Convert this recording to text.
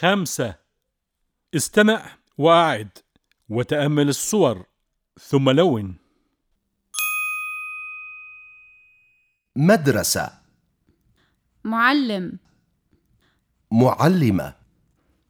خمسة. استمع وأعد وتأمل الصور. ثم لون. مدرسة. معلم. معلمة.